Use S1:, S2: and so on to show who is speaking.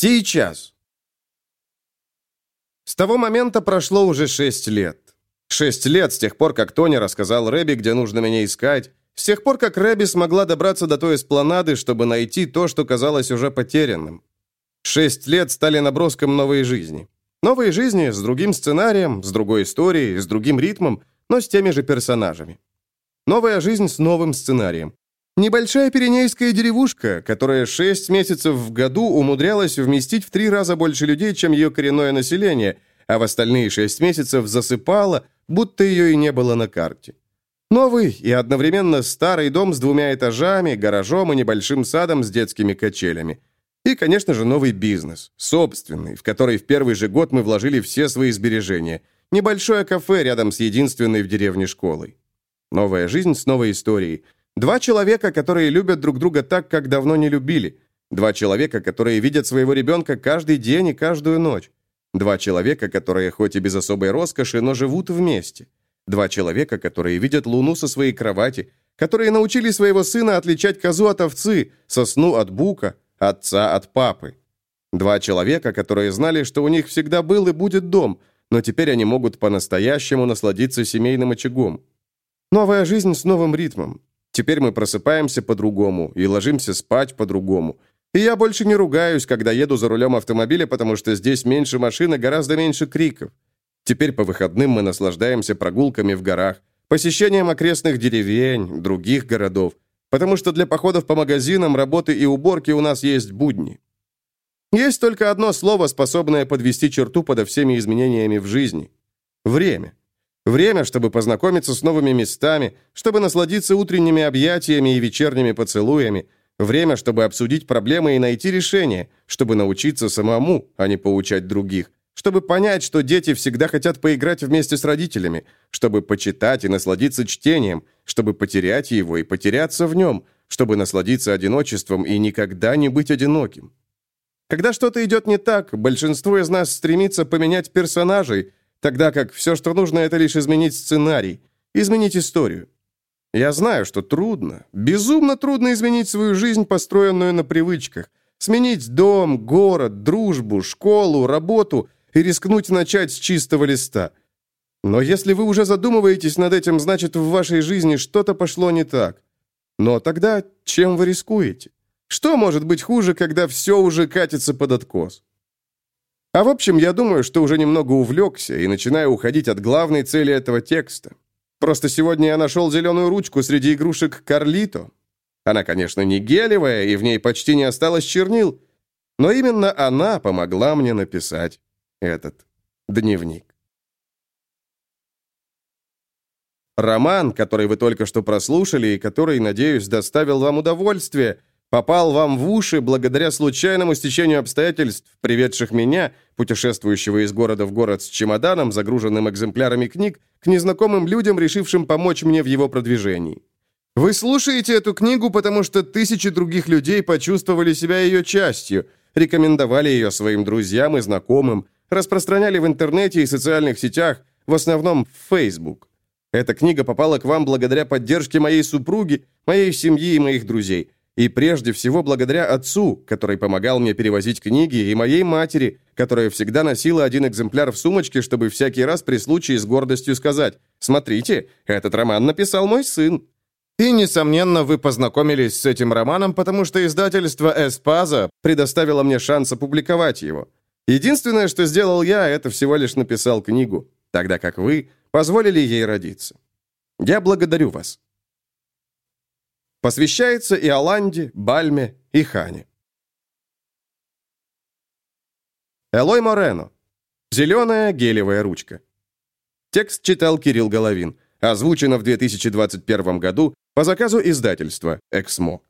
S1: Сейчас. С того момента прошло уже шесть лет. Шесть лет с тех пор, как Тони рассказал Рэби, где нужно меня искать, с тех пор, как Рэби смогла добраться до той эспланады, чтобы найти то, что казалось уже потерянным. Шесть лет стали наброском новой жизни. Новой жизни с другим сценарием, с другой историей, с другим ритмом, но с теми же персонажами. Новая жизнь с новым сценарием. Небольшая пиренейская деревушка, которая шесть месяцев в году умудрялась вместить в три раза больше людей, чем ее коренное население, а в остальные шесть месяцев засыпала, будто ее и не было на карте. Новый и одновременно старый дом с двумя этажами, гаражом и небольшим садом с детскими качелями. И, конечно же, новый бизнес, собственный, в который в первый же год мы вложили все свои сбережения. Небольшое кафе рядом с единственной в деревне школой. Новая жизнь с новой историей. Два человека, которые любят друг друга так, как давно не любили. Два человека, которые видят своего ребенка каждый день и каждую ночь. Два человека, которые хоть и без особой роскоши, но живут вместе. Два человека, которые видят Луну со своей кровати, которые научили своего сына отличать козу от овцы, сосну от бука, отца от папы. Два человека, которые знали, что у них всегда был и будет дом, но теперь они могут по-настоящему насладиться семейным очагом. Новая жизнь с новым ритмом. Теперь мы просыпаемся по-другому и ложимся спать по-другому. И я больше не ругаюсь, когда еду за рулем автомобиля, потому что здесь меньше машин и гораздо меньше криков. Теперь по выходным мы наслаждаемся прогулками в горах, посещением окрестных деревень, других городов, потому что для походов по магазинам, работы и уборки у нас есть будни. Есть только одно слово, способное подвести черту подо всеми изменениями в жизни. Время. Время, чтобы познакомиться с новыми местами, чтобы насладиться утренними объятиями и вечерними поцелуями. Время, чтобы обсудить проблемы и найти решение, чтобы научиться самому, а не поучать других чтобы понять, что дети всегда хотят поиграть вместе с родителями, чтобы почитать и насладиться чтением, чтобы потерять его и потеряться в нем, чтобы насладиться одиночеством и никогда не быть одиноким. Когда что-то идет не так, большинство из нас стремится поменять персонажей, тогда как все, что нужно, это лишь изменить сценарий, изменить историю. Я знаю, что трудно, безумно трудно изменить свою жизнь, построенную на привычках, сменить дом, город, дружбу, школу, работу – и рискнуть начать с чистого листа. Но если вы уже задумываетесь над этим, значит, в вашей жизни что-то пошло не так. Но тогда чем вы рискуете? Что может быть хуже, когда все уже катится под откос? А в общем, я думаю, что уже немного увлекся и начинаю уходить от главной цели этого текста. Просто сегодня я нашел зеленую ручку среди игрушек Карлито. Она, конечно, не гелевая, и в ней почти не осталось чернил, но именно она помогла мне написать этот дневник. Роман, который вы только что прослушали и который, надеюсь, доставил вам удовольствие, попал вам в уши благодаря случайному стечению обстоятельств, приведших меня, путешествующего из города в город с чемоданом, загруженным экземплярами книг, к незнакомым людям, решившим помочь мне в его продвижении. Вы слушаете эту книгу, потому что тысячи других людей почувствовали себя ее частью, рекомендовали ее своим друзьям и знакомым, распространяли в интернете и социальных сетях, в основном в Facebook. Эта книга попала к вам благодаря поддержке моей супруги, моей семьи и моих друзей. И прежде всего благодаря отцу, который помогал мне перевозить книги, и моей матери, которая всегда носила один экземпляр в сумочке, чтобы всякий раз при случае с гордостью сказать «Смотрите, этот роман написал мой сын». И, несомненно, вы познакомились с этим романом, потому что издательство «Эспаза» предоставило мне шанс опубликовать его. Единственное, что сделал я, это всего лишь написал книгу, тогда как вы позволили ей родиться. Я благодарю вас. Посвящается и Аланде, Бальме, и Хане. Элой Морено. Зеленая гелевая ручка. Текст читал Кирилл Головин. Озвучено в 2021 году по заказу издательства «Эксмо».